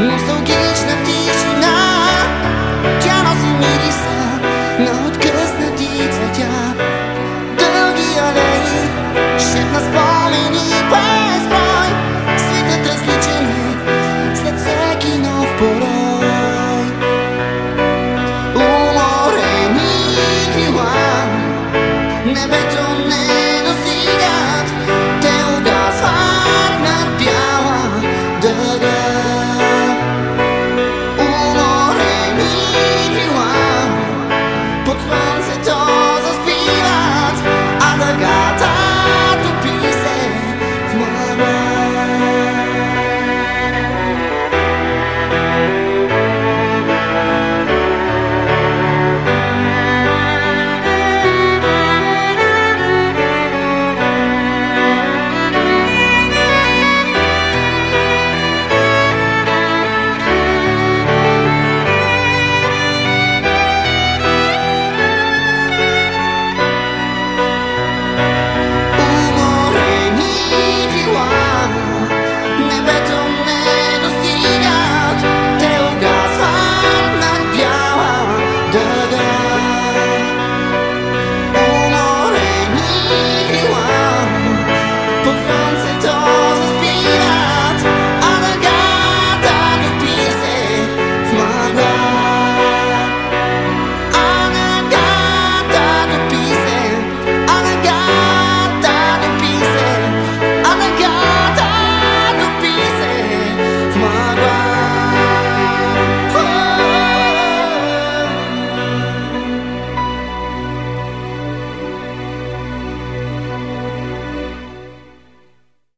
Must